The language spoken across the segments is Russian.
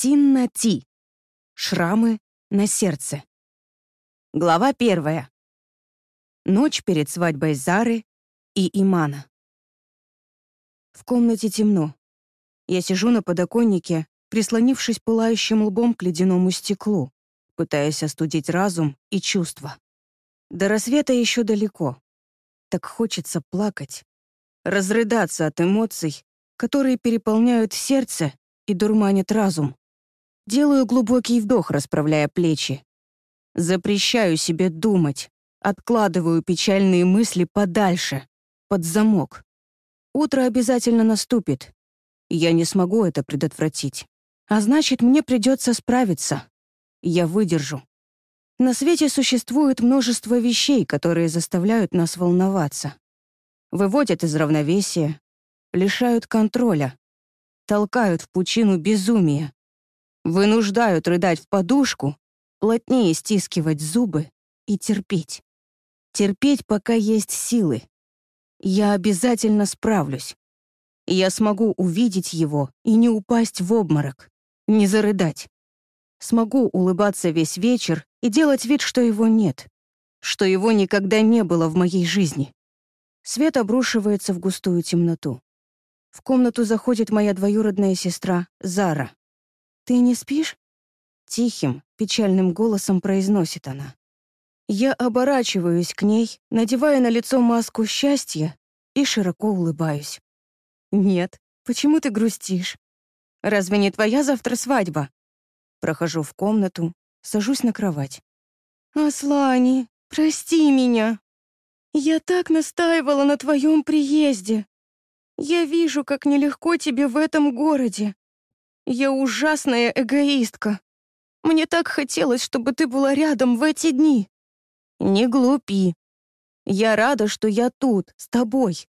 Тинна Ти. Шрамы на сердце. Глава первая. Ночь перед свадьбой Зары и Имана. В комнате темно. Я сижу на подоконнике, прислонившись пылающим лбом к ледяному стеклу, пытаясь остудить разум и чувства. До рассвета еще далеко. Так хочется плакать, разрыдаться от эмоций, которые переполняют сердце и дурманят разум. Делаю глубокий вдох, расправляя плечи. Запрещаю себе думать, откладываю печальные мысли подальше, под замок. Утро обязательно наступит. Я не смогу это предотвратить. А значит, мне придется справиться. Я выдержу. На свете существует множество вещей, которые заставляют нас волноваться. Выводят из равновесия, лишают контроля, толкают в пучину безумия, вынуждают рыдать в подушку, плотнее стискивать зубы и терпеть. Терпеть, пока есть силы. Я обязательно справлюсь. Я смогу увидеть его и не упасть в обморок, не зарыдать. Смогу улыбаться весь вечер и делать вид, что его нет, что его никогда не было в моей жизни. Свет обрушивается в густую темноту. В комнату заходит моя двоюродная сестра Зара. «Ты не спишь?» Тихим, печальным голосом произносит она. Я оборачиваюсь к ней, надевая на лицо маску счастья и широко улыбаюсь. «Нет, почему ты грустишь? Разве не твоя завтра свадьба?» Прохожу в комнату, сажусь на кровать. «Аслани, прости меня. Я так настаивала на твоем приезде. Я вижу, как нелегко тебе в этом городе. Я ужасная эгоистка. Мне так хотелось, чтобы ты была рядом в эти дни. Не глупи. Я рада, что я тут, с тобой.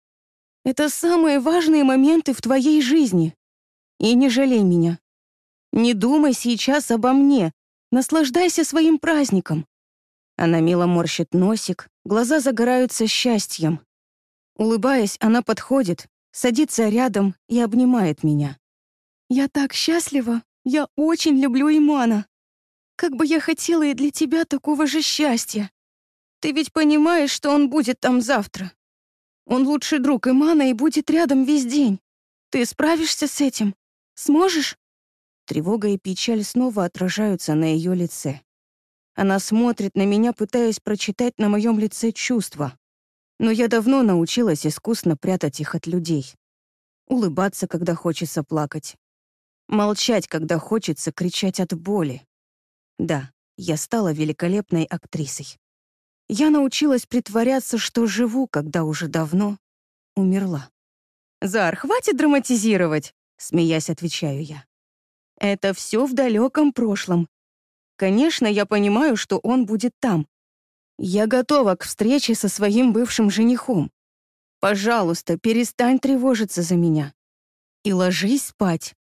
Это самые важные моменты в твоей жизни. И не жалей меня. Не думай сейчас обо мне. Наслаждайся своим праздником. Она мило морщит носик, глаза загораются счастьем. Улыбаясь, она подходит, садится рядом и обнимает меня. «Я так счастлива! Я очень люблю Имана! Как бы я хотела и для тебя такого же счастья! Ты ведь понимаешь, что он будет там завтра? Он лучший друг Имана и будет рядом весь день. Ты справишься с этим? Сможешь?» Тревога и печаль снова отражаются на ее лице. Она смотрит на меня, пытаясь прочитать на моем лице чувства но я давно научилась искусно прятать их от людей. Улыбаться, когда хочется плакать. Молчать, когда хочется кричать от боли. Да, я стала великолепной актрисой. Я научилась притворяться, что живу, когда уже давно умерла. «Зар, хватит драматизировать!» — смеясь, отвечаю я. «Это все в далеком прошлом. Конечно, я понимаю, что он будет там, я готова к встрече со своим бывшим женихом. Пожалуйста, перестань тревожиться за меня. И ложись спать.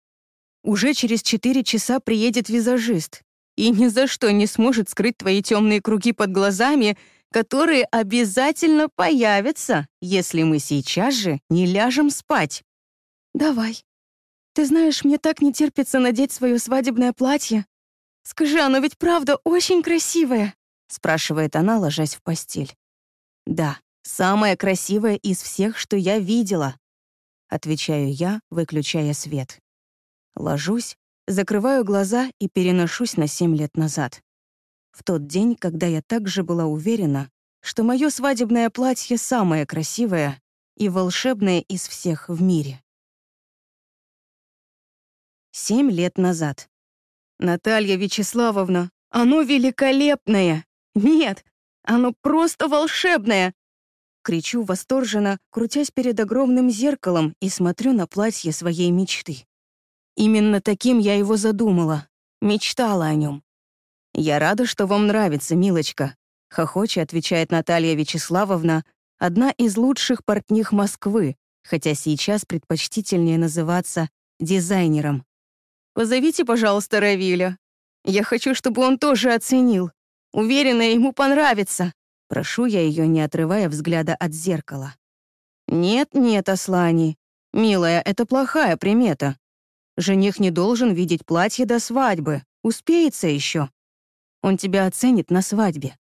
Уже через четыре часа приедет визажист и ни за что не сможет скрыть твои темные круги под глазами, которые обязательно появятся, если мы сейчас же не ляжем спать. Давай. Ты знаешь, мне так не терпится надеть свое свадебное платье. Скажи, оно ведь правда очень красивое. — спрашивает она, ложась в постель. «Да, самая красивая из всех, что я видела», — отвечаю я, выключая свет. Ложусь, закрываю глаза и переношусь на семь лет назад. В тот день, когда я также была уверена, что мое свадебное платье самое красивое и волшебное из всех в мире. Семь лет назад. «Наталья Вячеславовна, оно великолепное!» Нет, оно просто волшебное!» Кричу восторженно, крутясь перед огромным зеркалом и смотрю на платье своей мечты. Именно таким я его задумала, мечтала о нем. «Я рада, что вам нравится, милочка», — хохоча отвечает Наталья Вячеславовна, одна из лучших портних Москвы, хотя сейчас предпочтительнее называться дизайнером. «Позовите, пожалуйста, Равиля. Я хочу, чтобы он тоже оценил. Уверена, ему понравится. Прошу я ее, не отрывая взгляда от зеркала. Нет-нет, Аслани. Милая, это плохая примета. Жених не должен видеть платье до свадьбы, успеется еще. Он тебя оценит на свадьбе.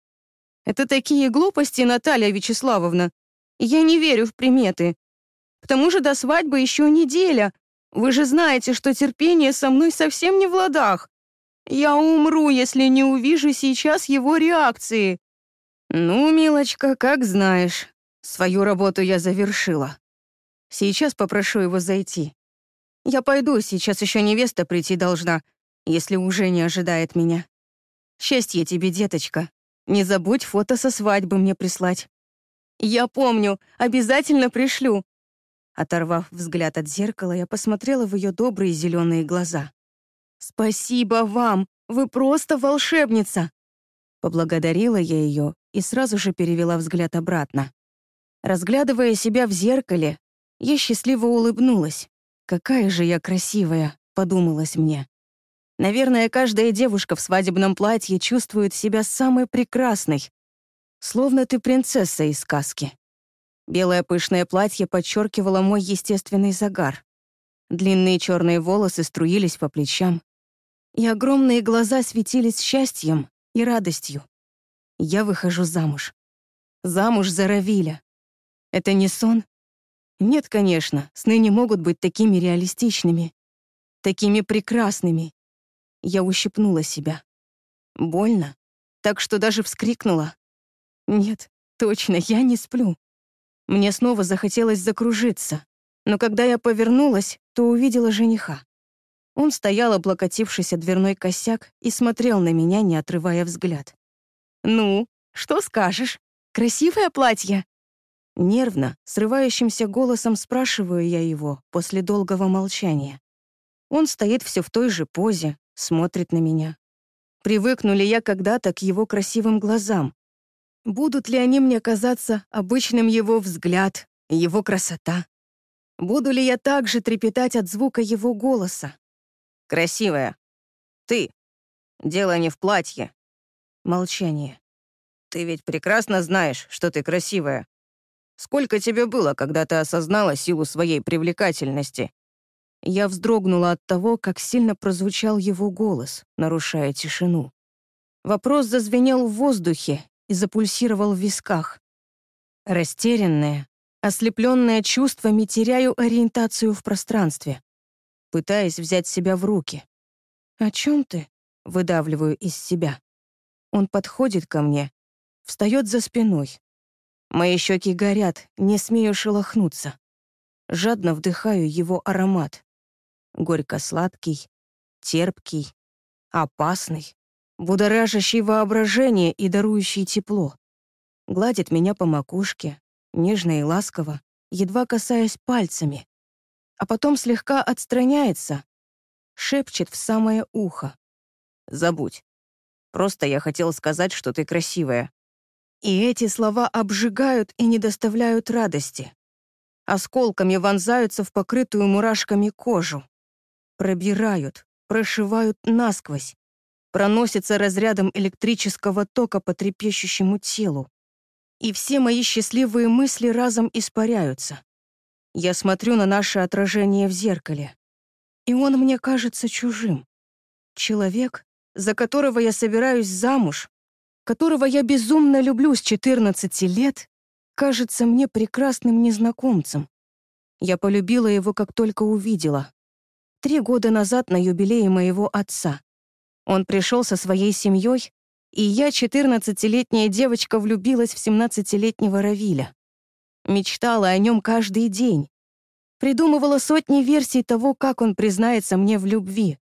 Это такие глупости, Наталья Вячеславовна. Я не верю в приметы. К тому же до свадьбы еще неделя. Вы же знаете, что терпение со мной совсем не в ладах. Я умру, если не увижу сейчас его реакции. Ну, милочка, как знаешь. Свою работу я завершила. Сейчас попрошу его зайти. Я пойду, сейчас еще невеста прийти должна, если уже не ожидает меня. Счастье тебе, деточка. Не забудь фото со свадьбы мне прислать. Я помню, обязательно пришлю. Оторвав взгляд от зеркала, я посмотрела в ее добрые зеленые глаза. «Спасибо вам! Вы просто волшебница!» Поблагодарила я ее и сразу же перевела взгляд обратно. Разглядывая себя в зеркале, я счастливо улыбнулась. «Какая же я красивая!» — подумалось мне. Наверное, каждая девушка в свадебном платье чувствует себя самой прекрасной. Словно ты принцесса из сказки. Белое пышное платье подчеркивало мой естественный загар. Длинные черные волосы струились по плечам. И огромные глаза светились счастьем и радостью. Я выхожу замуж. Замуж за Равиля. Это не сон? Нет, конечно, сны не могут быть такими реалистичными, такими прекрасными. Я ущипнула себя. Больно, так что даже вскрикнула. Нет, точно, я не сплю. Мне снова захотелось закружиться, но когда я повернулась, то увидела жениха. Он стоял, облокотившись о дверной косяк, и смотрел на меня, не отрывая взгляд. «Ну, что скажешь? Красивое платье?» Нервно, срывающимся голосом спрашиваю я его после долгого молчания. Он стоит все в той же позе, смотрит на меня. Привыкну ли я когда-то к его красивым глазам? Будут ли они мне казаться обычным его взгляд, его красота? Буду ли я также трепетать от звука его голоса? Красивая. Ты. Дело не в платье. Молчание. Ты ведь прекрасно знаешь, что ты красивая. Сколько тебе было, когда ты осознала силу своей привлекательности? Я вздрогнула от того, как сильно прозвучал его голос, нарушая тишину. Вопрос зазвенел в воздухе и запульсировал в висках. Растерянная, ослепленная чувствами, теряю ориентацию в пространстве, пытаясь взять себя в руки. «О чем ты?» — выдавливаю из себя. Он подходит ко мне, встает за спиной, Мои щеки горят, не смею шелохнуться. Жадно вдыхаю его аромат. Горько-сладкий, терпкий, опасный, будоражащий воображение и дарующий тепло. Гладит меня по макушке, нежно и ласково, едва касаясь пальцами, а потом слегка отстраняется, шепчет в самое ухо. «Забудь. Просто я хотел сказать, что ты красивая. И эти слова обжигают и не доставляют радости. Осколками вонзаются в покрытую мурашками кожу. Пробирают, прошивают насквозь. Проносятся разрядом электрического тока по трепещущему телу. И все мои счастливые мысли разом испаряются. Я смотрю на наше отражение в зеркале. И он мне кажется чужим. Человек, за которого я собираюсь замуж, которого я безумно люблю с 14 лет, кажется мне прекрасным незнакомцем. Я полюбила его, как только увидела. Три года назад на юбилее моего отца. Он пришел со своей семьей, и я, 14-летняя девочка, влюбилась в 17-летнего Равиля. Мечтала о нем каждый день. Придумывала сотни версий того, как он признается мне в любви,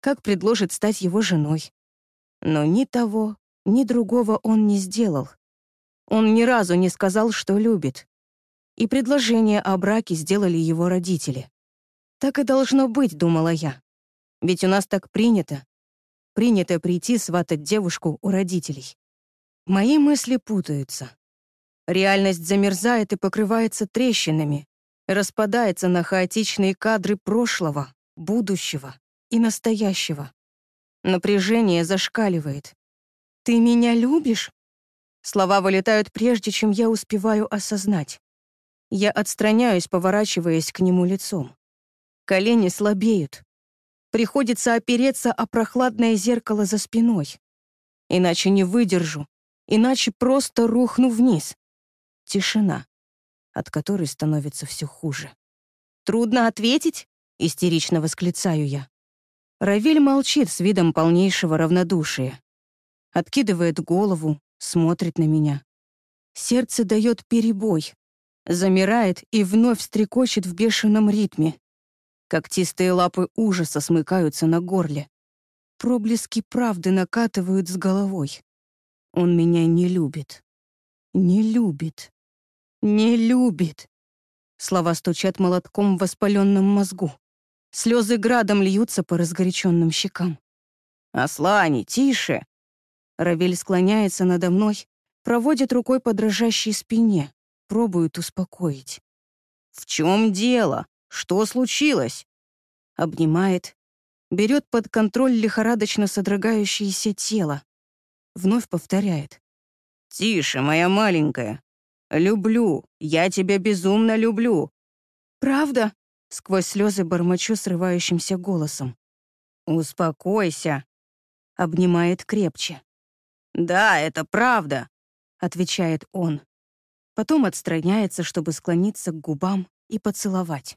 как предложит стать его женой. Но ни того, ни другого он не сделал. Он ни разу не сказал, что любит. И предложение о браке сделали его родители. Так и должно быть, думала я. Ведь у нас так принято. Принято прийти сватать девушку у родителей. Мои мысли путаются. Реальность замерзает и покрывается трещинами, распадается на хаотичные кадры прошлого, будущего и настоящего. Напряжение зашкаливает. «Ты меня любишь?» Слова вылетают прежде, чем я успеваю осознать. Я отстраняюсь, поворачиваясь к нему лицом. Колени слабеют, Приходится опереться о прохладное зеркало за спиной. Иначе не выдержу, иначе просто рухну вниз. Тишина, от которой становится все хуже. «Трудно ответить?» — истерично восклицаю я. Равиль молчит с видом полнейшего равнодушия. Откидывает голову, смотрит на меня. Сердце дает перебой, замирает и вновь стрекочет в бешеном ритме. Когтистые лапы ужаса смыкаются на горле. Проблески правды накатывают с головой. Он меня не любит. Не любит. Не любит. Слова стучат молотком в воспаленном мозгу. Слезы градом льются по разгоряченным щекам. «Аслани, тише!» Равель склоняется надо мной, проводит рукой по дрожащей спине, пробует успокоить. «В чем дело? Что случилось?» Обнимает, берет под контроль лихорадочно содрогающееся тело. Вновь повторяет. «Тише, моя маленькая. Люблю. Я тебя безумно люблю». «Правда?» — сквозь слезы бормочу срывающимся голосом. «Успокойся», — обнимает крепче. «Да, это правда», — отвечает он. Потом отстраняется, чтобы склониться к губам и поцеловать.